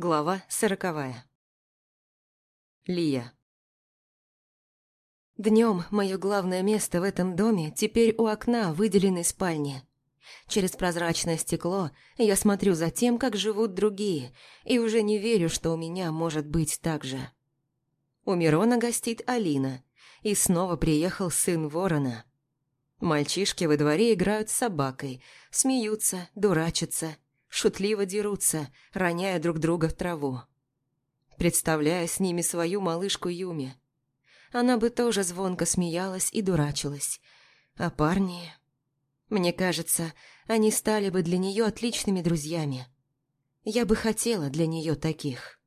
Глава сороковая. Лия. Днем мое главное место в этом доме теперь у окна выделенной спальни. Через прозрачное стекло я смотрю за тем, как живут другие, и уже не верю, что у меня может быть так же. У Мирона гостит Алина, и снова приехал сын ворона. Мальчишки во дворе играют с собакой, смеются, дурачатся, шутливо дерутся, роняя друг друга в траву. Представляя с ними свою малышку Юми. Она бы тоже звонко смеялась и дурачилась. А парни... Мне кажется, они стали бы для нее отличными друзьями. Я бы хотела для нее таких.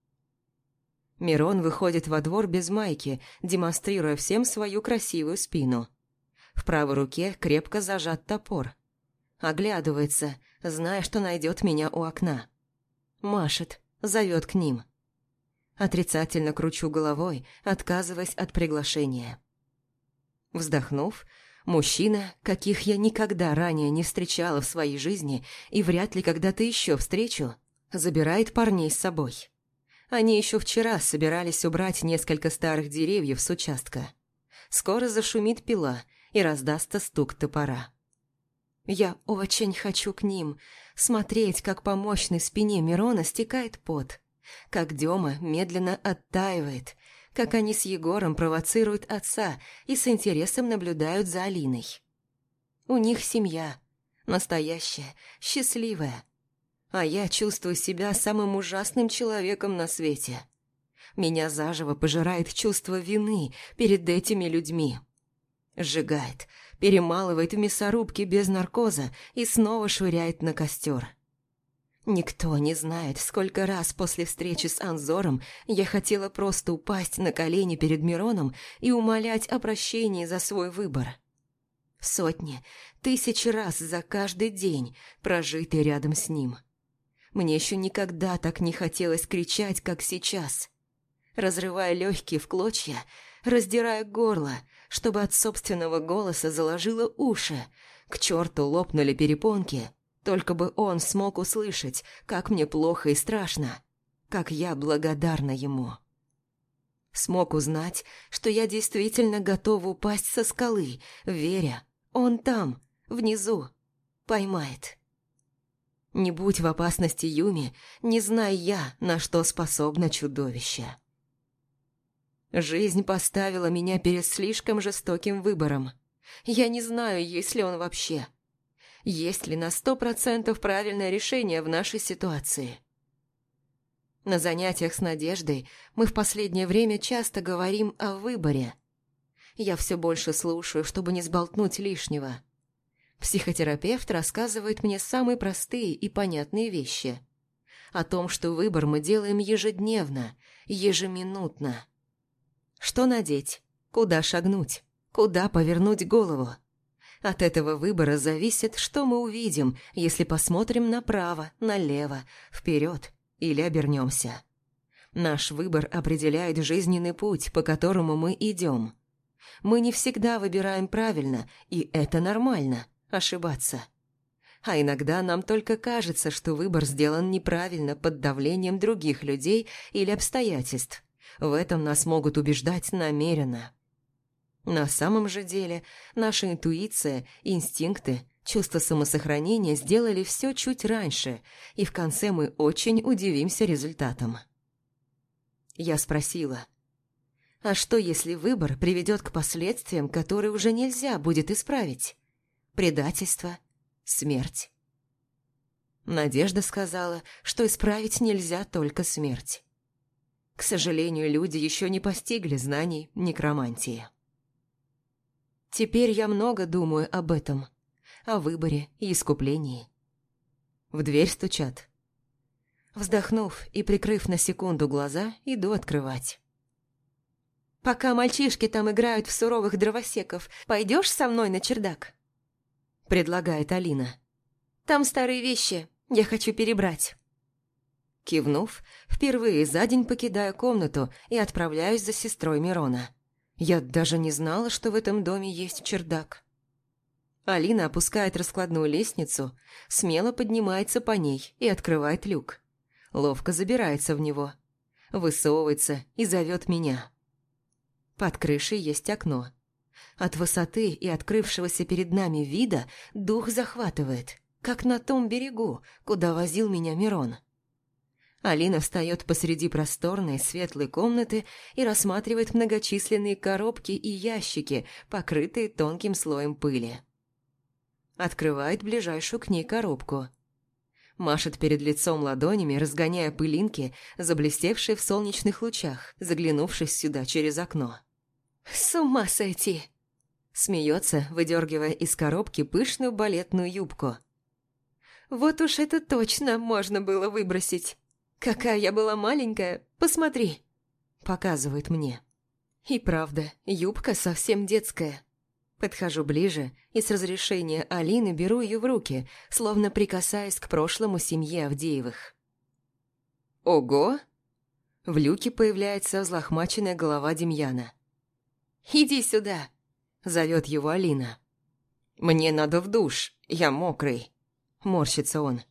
Мирон выходит во двор без майки, демонстрируя всем свою красивую спину. В правой руке крепко зажат топор. Оглядывается, зная, что найдет меня у окна. Машет, зовет к ним. Отрицательно кручу головой, отказываясь от приглашения. Вздохнув, мужчина, каких я никогда ранее не встречала в своей жизни и вряд ли когда-то еще встречу, забирает парней с собой. Они еще вчера собирались убрать несколько старых деревьев с участка. Скоро зашумит пила и раздастся стук топора. Я очень хочу к ним, смотреть, как по мощной спине Мирона стекает пот, как Дема медленно оттаивает, как они с Егором провоцируют отца и с интересом наблюдают за Алиной. У них семья, настоящая, счастливая. А я чувствую себя самым ужасным человеком на свете. Меня заживо пожирает чувство вины перед этими людьми. Сжигает, перемалывает в мясорубке без наркоза и снова швыряет на костер. Никто не знает, сколько раз после встречи с Анзором я хотела просто упасть на колени перед Мироном и умолять о прощении за свой выбор. Сотни, тысячи раз за каждый день, прожитый рядом с ним. Мне еще никогда так не хотелось кричать, как сейчас. Разрывая легкие в клочья, раздирая горло, чтобы от собственного голоса заложило уши, к черту лопнули перепонки, только бы он смог услышать, как мне плохо и страшно, как я благодарна ему. Смог узнать, что я действительно готова упасть со скалы, веря, он там, внизу, поймает. Не будь в опасности Юми, не зная я, на что способно чудовище. Жизнь поставила меня перед слишком жестоким выбором. Я не знаю, есть ли он вообще. Есть ли на сто процентов правильное решение в нашей ситуации. На занятиях с Надеждой мы в последнее время часто говорим о выборе. Я все больше слушаю, чтобы не сболтнуть лишнего. Психотерапевт рассказывает мне самые простые и понятные вещи. О том, что выбор мы делаем ежедневно, ежеминутно. Что надеть? Куда шагнуть? Куда повернуть голову? От этого выбора зависит, что мы увидим, если посмотрим направо, налево, вперед или обернемся. Наш выбор определяет жизненный путь, по которому мы идем. Мы не всегда выбираем правильно, и это нормально – ошибаться. А иногда нам только кажется, что выбор сделан неправильно под давлением других людей или обстоятельств – в этом нас могут убеждать намеренно. На самом же деле, наша интуиция, инстинкты, чувство самосохранения сделали все чуть раньше, и в конце мы очень удивимся результатам. Я спросила, а что, если выбор приведет к последствиям, которые уже нельзя будет исправить? Предательство, смерть. Надежда сказала, что исправить нельзя только смерть. К сожалению, люди еще не постигли знаний некромантии. Теперь я много думаю об этом, о выборе и искуплении. В дверь стучат. Вздохнув и прикрыв на секунду глаза, иду открывать. «Пока мальчишки там играют в суровых дровосеков, пойдешь со мной на чердак?» Предлагает Алина. «Там старые вещи, я хочу перебрать». Кивнув, впервые за день покидаю комнату и отправляюсь за сестрой Мирона. Я даже не знала, что в этом доме есть чердак. Алина опускает раскладную лестницу, смело поднимается по ней и открывает люк. ловко забирается в него, высовывается и зовет меня. Под крышей есть окно. От высоты и открывшегося перед нами вида дух захватывает, как на том берегу, куда возил меня Мирон. Алина встает посреди просторной светлой комнаты и рассматривает многочисленные коробки и ящики, покрытые тонким слоем пыли. Открывает ближайшую к ней коробку. Машет перед лицом ладонями, разгоняя пылинки, заблестевшие в солнечных лучах, заглянувшись сюда через окно. «С ума сойти!» Смеется, выдергивая из коробки пышную балетную юбку. «Вот уж это точно можно было выбросить!» «Какая я была маленькая, посмотри!» Показывает мне. И правда, юбка совсем детская. Подхожу ближе и с разрешения Алины беру ее в руки, словно прикасаясь к прошлому семье Авдеевых. «Ого!» В люке появляется взлохмаченная голова Демьяна. «Иди сюда!» – зовет его Алина. «Мне надо в душ, я мокрый», – морщится он.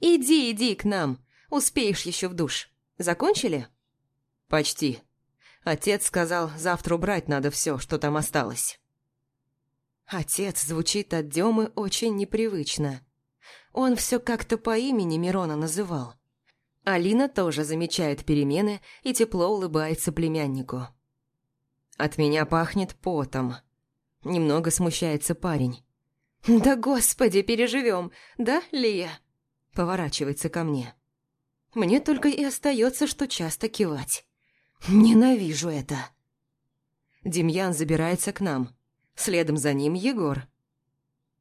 «Иди, иди к нам, Успеешь еще в душ. Закончили?» «Почти. Отец сказал, завтра убрать надо все, что там осталось». Отец звучит от Демы очень непривычно. Он все как-то по имени Мирона называл. Алина тоже замечает перемены и тепло улыбается племяннику. «От меня пахнет потом». Немного смущается парень. «Да господи, переживем, да, Лия?» Поворачивается ко мне. Мне только и остается, что часто кивать. Ненавижу это. Демьян забирается к нам. Следом за ним Егор.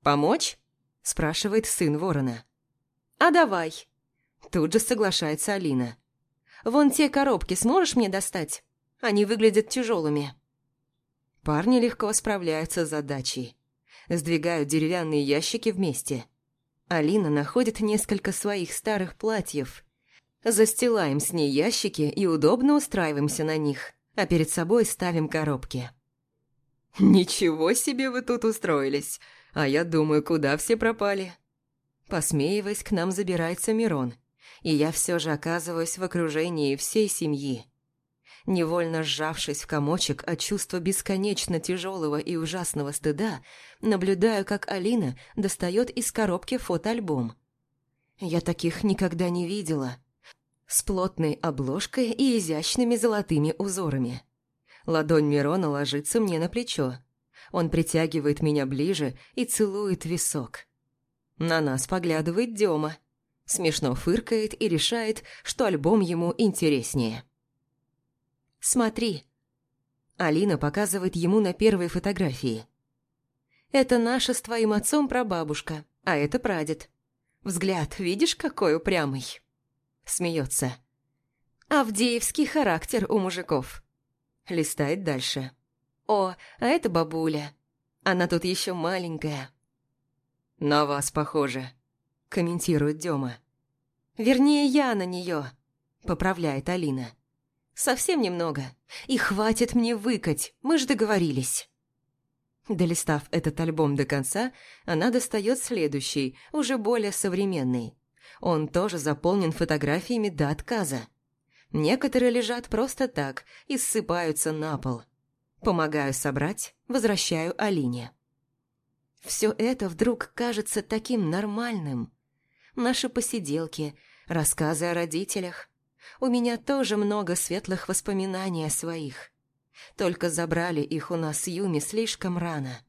«Помочь?» – спрашивает сын ворона. «А давай!» Тут же соглашается Алина. «Вон те коробки сможешь мне достать? Они выглядят тяжелыми». Парни легко справляются с задачей. Сдвигают деревянные ящики вместе. Алина находит несколько своих старых платьев Застилаем с ней ящики и удобно устраиваемся на них, а перед собой ставим коробки. «Ничего себе вы тут устроились! А я думаю, куда все пропали?» Посмеиваясь, к нам забирается Мирон, и я все же оказываюсь в окружении всей семьи. Невольно сжавшись в комочек от чувства бесконечно тяжелого и ужасного стыда, наблюдаю, как Алина достает из коробки фотоальбом. Я таких никогда не видела – с плотной обложкой и изящными золотыми узорами. Ладонь Мирона ложится мне на плечо. Он притягивает меня ближе и целует висок. На нас поглядывает Дема. Смешно фыркает и решает, что альбом ему интереснее. «Смотри». Алина показывает ему на первой фотографии. «Это наша с твоим отцом прабабушка, а это прадед. Взгляд, видишь, какой упрямый?» Смеется. Авдеевский характер у мужиков. Листает дальше. О, а это бабуля. Она тут еще маленькая. На вас похоже, комментирует Дема. Вернее, я на нее, поправляет Алина. Совсем немного. И хватит мне выкать, мы же договорились. Долистав этот альбом до конца, она достает следующий, уже более современный. Он тоже заполнен фотографиями до отказа. Некоторые лежат просто так и ссыпаются на пол. Помогаю собрать, возвращаю Алине. Все это вдруг кажется таким нормальным. Наши посиделки, рассказы о родителях. У меня тоже много светлых воспоминаний о своих. Только забрали их у нас с Юми слишком рано.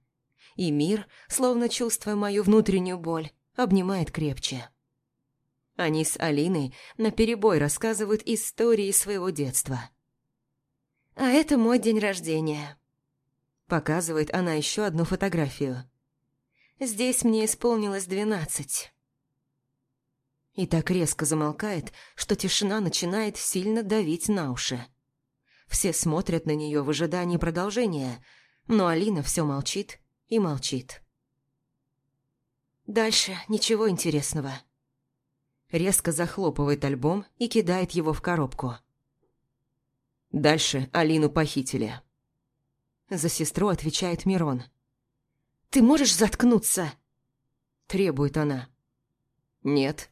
И мир, словно чувствуя мою внутреннюю боль, обнимает крепче. Они с Алиной наперебой рассказывают истории своего детства. «А это мой день рождения», – показывает она еще одну фотографию. «Здесь мне исполнилось двенадцать». И так резко замолкает, что тишина начинает сильно давить на уши. Все смотрят на нее в ожидании продолжения, но Алина все молчит и молчит. Дальше ничего интересного резко захлопывает альбом и кидает его в коробку. Дальше Алину похитили. За сестру отвечает Мирон. «Ты можешь заткнуться?» Требует она. «Нет».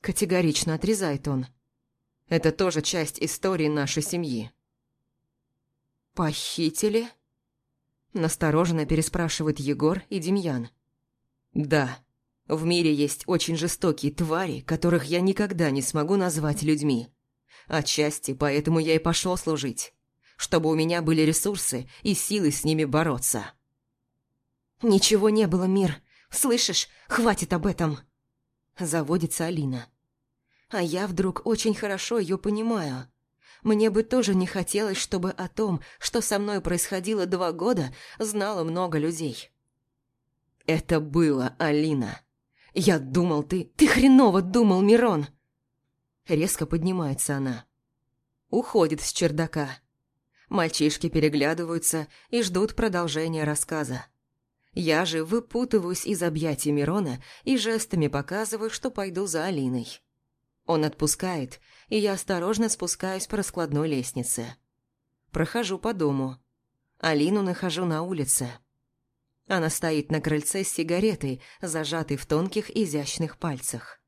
Категорично отрезает он. Это тоже часть истории нашей семьи». «Похитили?» Настороженно переспрашивают Егор и Демьян. «Да, в мире есть очень жестокие твари, которых я никогда не смогу назвать людьми. Отчасти поэтому я и пошел служить, чтобы у меня были ресурсы и силы с ними бороться». «Ничего не было, Мир. Слышишь, хватит об этом!» Заводится Алина. А я вдруг очень хорошо ее понимаю. Мне бы тоже не хотелось, чтобы о том, что со мной происходило два года, знало много людей. «Это было, Алина. Я думал, ты... Ты хреново думал, Мирон!» Резко поднимается она. Уходит с чердака. Мальчишки переглядываются и ждут продолжения рассказа. Я же выпутываюсь из объятий Мирона и жестами показываю, что пойду за Алиной. Он отпускает, и я осторожно спускаюсь по раскладной лестнице. Прохожу по дому. Алину нахожу на улице. Она стоит на крыльце с сигаретой, зажатой в тонких изящных пальцах.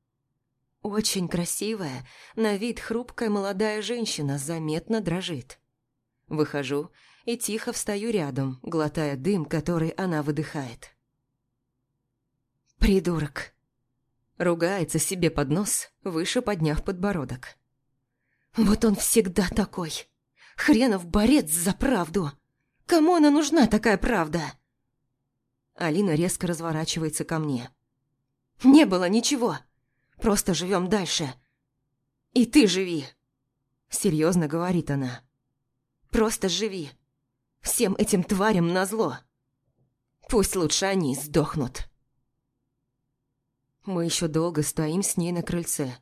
Очень красивая, на вид хрупкая молодая женщина заметно дрожит. Выхожу и тихо встаю рядом, глотая дым, который она выдыхает. «Придурок!» Ругается себе под нос, выше подняв подбородок. «Вот он всегда такой! Хренов борец за правду! Кому она нужна, такая правда?» Алина резко разворачивается ко мне. «Не было ничего! Просто живем дальше! И ты живи!» Серьезно говорит она. «Просто живи! Всем этим тварям назло! Пусть лучше они сдохнут!» Мы еще долго стоим с ней на крыльце.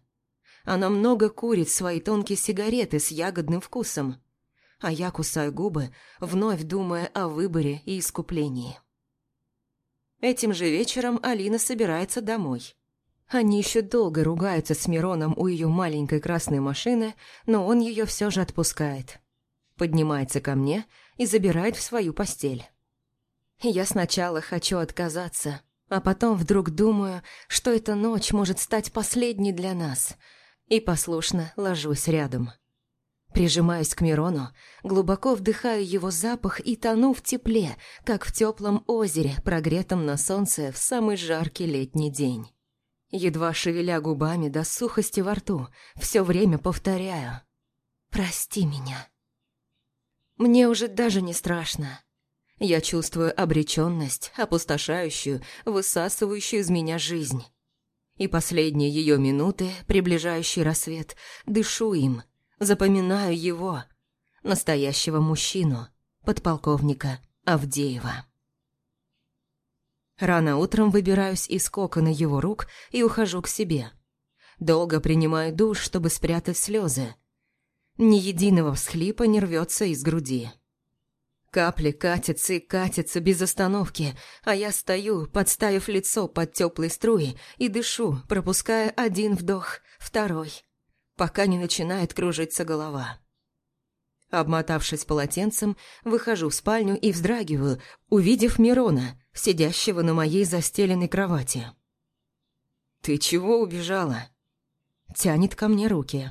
Она много курит свои тонкие сигареты с ягодным вкусом, а я кусаю губы, вновь думая о выборе и искуплении. Этим же вечером Алина собирается домой. Они еще долго ругаются с Мироном у ее маленькой красной машины, но он ее все же отпускает. Поднимается ко мне и забирает в свою постель. Я сначала хочу отказаться, а потом вдруг думаю, что эта ночь может стать последней для нас, и послушно ложусь рядом. Прижимаюсь к Мирону, глубоко вдыхаю его запах и тону в тепле, как в теплом озере, прогретом на солнце в самый жаркий летний день. Едва шевеля губами до сухости во рту, все время повторяю «Прости меня». Мне уже даже не страшно. Я чувствую обреченность, опустошающую, высасывающую из меня жизнь. И последние ее минуты, приближающий рассвет, дышу им, запоминаю его, настоящего мужчину, подполковника Авдеева. Рано утром выбираюсь из кокона его рук и ухожу к себе. Долго принимаю душ, чтобы спрятать слезы. Ни единого всхлипа не рвется из груди. Капли катятся и катятся без остановки, а я стою, подставив лицо под теплые струи и дышу, пропуская один вдох, второй, пока не начинает кружиться голова. Обмотавшись полотенцем, выхожу в спальню и вздрагиваю, увидев Мирона, сидящего на моей застеленной кровати. «Ты чего убежала?» Тянет ко мне руки.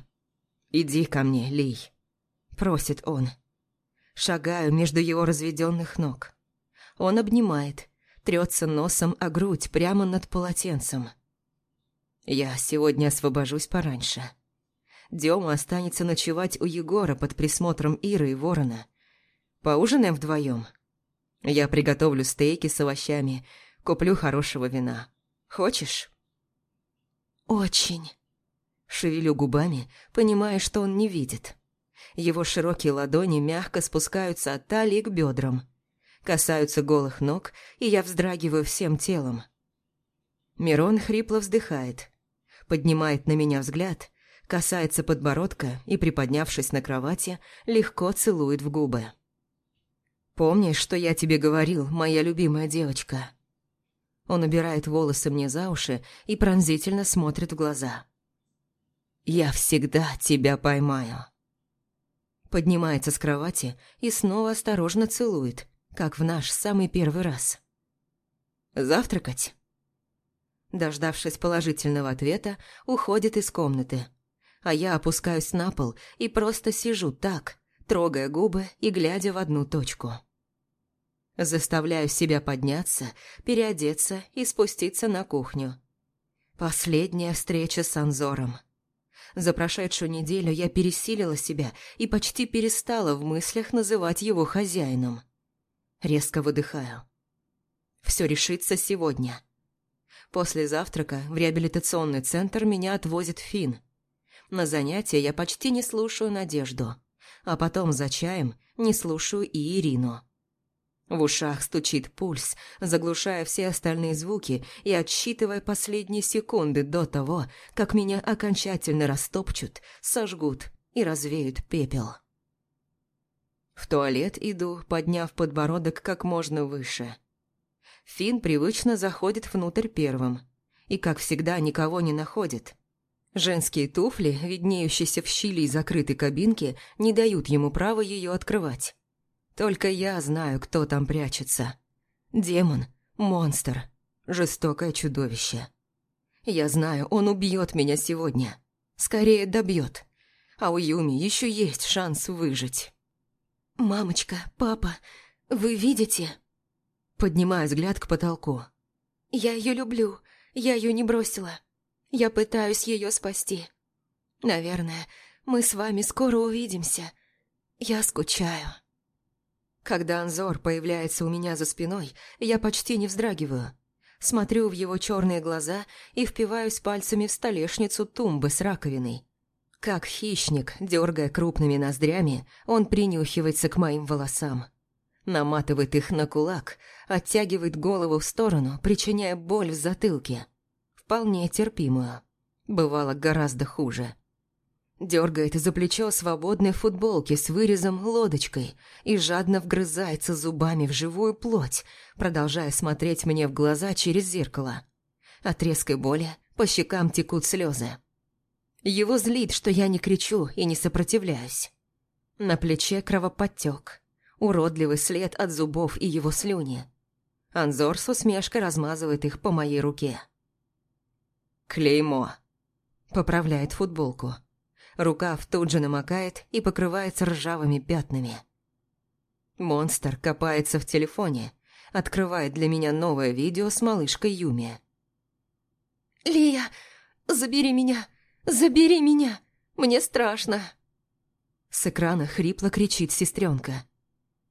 «Иди ко мне, Лей», — просит он. Шагаю между его разведенных ног. Он обнимает, трется носом о грудь прямо над полотенцем. Я сегодня освобожусь пораньше. Дема останется ночевать у Егора под присмотром Иры и Ворона. Поужинаем вдвоем. Я приготовлю стейки с овощами, куплю хорошего вина. Хочешь? Очень. Шевелю губами, понимая, что он не видит. Его широкие ладони мягко спускаются от талии к бедрам. Касаются голых ног, и я вздрагиваю всем телом. Мирон хрипло вздыхает. Поднимает на меня взгляд, касается подбородка и, приподнявшись на кровати, легко целует в губы. «Помнишь, что я тебе говорил, моя любимая девочка?» Он убирает волосы мне за уши и пронзительно смотрит в глаза. «Я всегда тебя поймаю». Поднимается с кровати и снова осторожно целует, как в наш самый первый раз. «Завтракать?» Дождавшись положительного ответа, уходит из комнаты. А я опускаюсь на пол и просто сижу так, трогая губы и глядя в одну точку. Заставляю себя подняться, переодеться и спуститься на кухню. Последняя встреча с Анзором. За прошедшую неделю я пересилила себя и почти перестала в мыслях называть его хозяином. Резко выдыхаю. Все решится сегодня. После завтрака в реабилитационный центр меня отвозит Фин. На занятия я почти не слушаю Надежду, а потом за чаем не слушаю и Ирину. В ушах стучит пульс, заглушая все остальные звуки и отсчитывая последние секунды до того, как меня окончательно растопчут, сожгут и развеют пепел. В туалет иду, подняв подбородок как можно выше. Фин привычно заходит внутрь первым. И, как всегда, никого не находит. Женские туфли, виднеющиеся в щели закрытой кабинки, не дают ему права ее открывать. Только я знаю, кто там прячется. Демон, монстр, жестокое чудовище. Я знаю, он убьет меня сегодня. Скорее добьет. А у Юми еще есть шанс выжить. «Мамочка, папа, вы видите?» Поднимаю взгляд к потолку. «Я ее люблю. Я ее не бросила. Я пытаюсь ее спасти. Наверное, мы с вами скоро увидимся. Я скучаю». Когда Анзор появляется у меня за спиной, я почти не вздрагиваю. Смотрю в его черные глаза и впиваюсь пальцами в столешницу тумбы с раковиной. Как хищник, дергая крупными ноздрями, он принюхивается к моим волосам. Наматывает их на кулак, оттягивает голову в сторону, причиняя боль в затылке. Вполне терпимую. Бывало гораздо хуже. Дергает за плечо свободной футболки с вырезом лодочкой и жадно вгрызается зубами в живую плоть, продолжая смотреть мне в глаза через зеркало. От резкой боли по щекам текут слезы. Его злит, что я не кричу и не сопротивляюсь. На плече кровоподтек, уродливый след от зубов и его слюни. Анзор с усмешкой размазывает их по моей руке. «Клеймо», — поправляет футболку. Рукав тут же намокает и покрывается ржавыми пятнами. Монстр копается в телефоне, открывает для меня новое видео с малышкой Юми. «Лия, забери меня! Забери меня! Мне страшно!» С экрана хрипло кричит сестренка.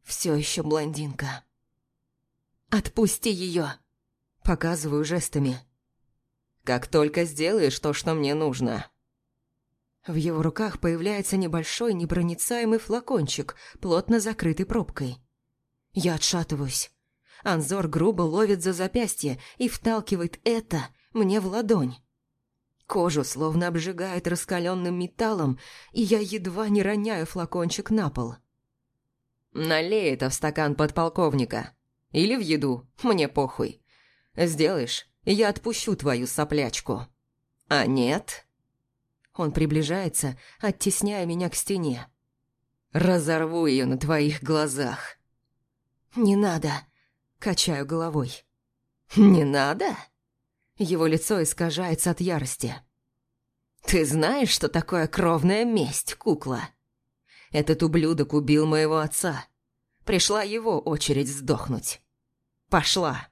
Все еще блондинка. «Отпусти ее!» Показываю жестами. «Как только сделаешь то, что мне нужно!» В его руках появляется небольшой непроницаемый флакончик, плотно закрытый пробкой. Я отшатываюсь. Анзор грубо ловит за запястье и вталкивает это мне в ладонь. Кожу словно обжигает раскаленным металлом, и я едва не роняю флакончик на пол. «Налей это в стакан подполковника. Или в еду, мне похуй. Сделаешь, я отпущу твою соплячку. А нет...» Он приближается, оттесняя меня к стене. «Разорву ее на твоих глазах». «Не надо», — качаю головой. «Не надо?» Его лицо искажается от ярости. «Ты знаешь, что такое кровная месть, кукла? Этот ублюдок убил моего отца. Пришла его очередь сдохнуть. Пошла!»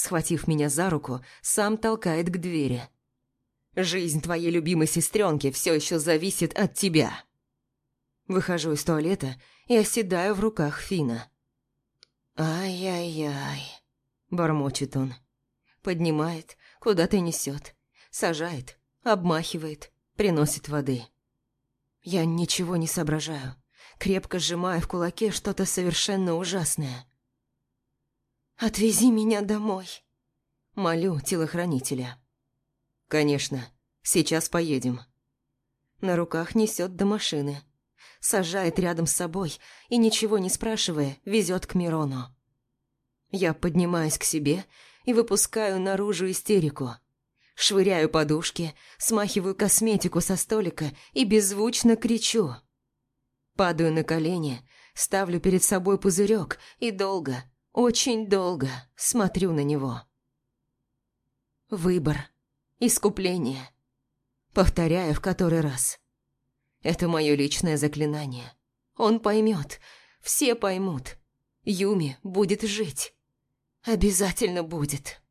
Схватив меня за руку, сам толкает к двери. Жизнь твоей любимой сестренки все еще зависит от тебя. Выхожу из туалета и оседаю в руках Фина. «Ай-яй-яй», – бормочет он. Поднимает, куда-то несет, сажает, обмахивает, приносит воды. Я ничего не соображаю, крепко сжимаю в кулаке что-то совершенно ужасное. «Отвези меня домой», – молю телохранителя. «Конечно. Сейчас поедем». На руках несет до машины. Сажает рядом с собой и, ничего не спрашивая, везет к Мирону. Я поднимаюсь к себе и выпускаю наружу истерику. Швыряю подушки, смахиваю косметику со столика и беззвучно кричу. Падаю на колени, ставлю перед собой пузырек и долго, очень долго смотрю на него. Выбор искупление. Повторяю в который раз. Это мое личное заклинание. Он поймет, все поймут. Юми будет жить. Обязательно будет.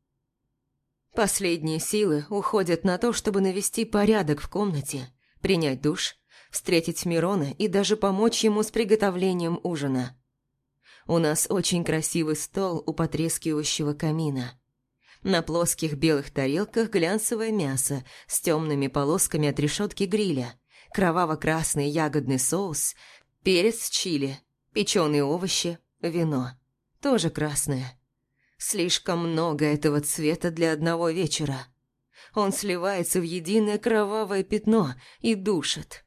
Последние силы уходят на то, чтобы навести порядок в комнате, принять душ, встретить Мирона и даже помочь ему с приготовлением ужина. У нас очень красивый стол у потрескивающего камина. На плоских белых тарелках глянцевое мясо с темными полосками от решетки гриля, кроваво-красный ягодный соус, перец чили, печеные овощи, вино. Тоже красное. Слишком много этого цвета для одного вечера. Он сливается в единое кровавое пятно и душит.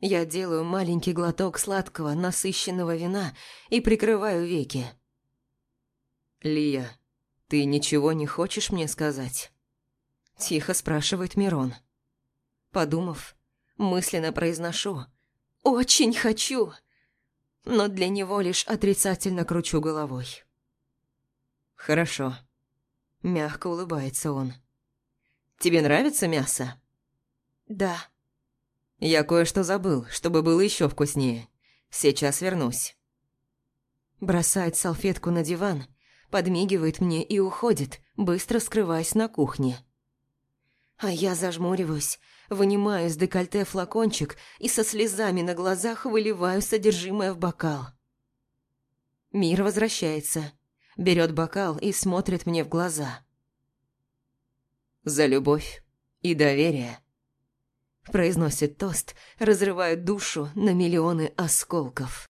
Я делаю маленький глоток сладкого, насыщенного вина и прикрываю веки. «Лия, ты ничего не хочешь мне сказать?» Тихо спрашивает Мирон. Подумав, мысленно произношу «Очень хочу!» Но для него лишь отрицательно кручу головой. «Хорошо». Мягко улыбается он. «Тебе нравится мясо?» «Да». «Я кое-что забыл, чтобы было еще вкуснее. Сейчас вернусь». Бросает салфетку на диван, подмигивает мне и уходит, быстро скрываясь на кухне. А я зажмуриваюсь, вынимаю из декольте флакончик и со слезами на глазах выливаю содержимое в бокал. Мир возвращается берет бокал и смотрит мне в глаза. «За любовь и доверие», – произносит тост, разрывая душу на миллионы осколков.